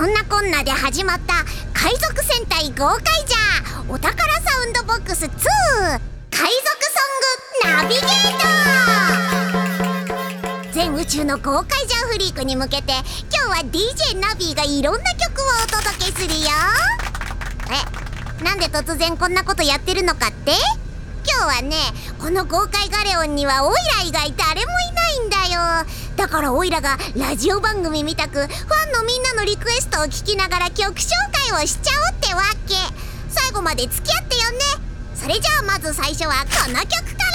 そんなこんなで始まった海賊戦隊豪快じゃお宝サウンドボックス2海賊ソングナビゲート全宇宙の豪快じゃフリークに向けて今日は DJ ナビがいろんな曲をお届けするよえなんで突然こんなことやってるのかって今日はねこの豪快ガレオンにはオイラ以外誰もいないんだからオイラがラジオ番組みたくファンのみんなのリクエストを聞きながら曲紹介をしちゃおうってわけ。最後まで付き合ってよね。それじゃあまず最初はこの曲から。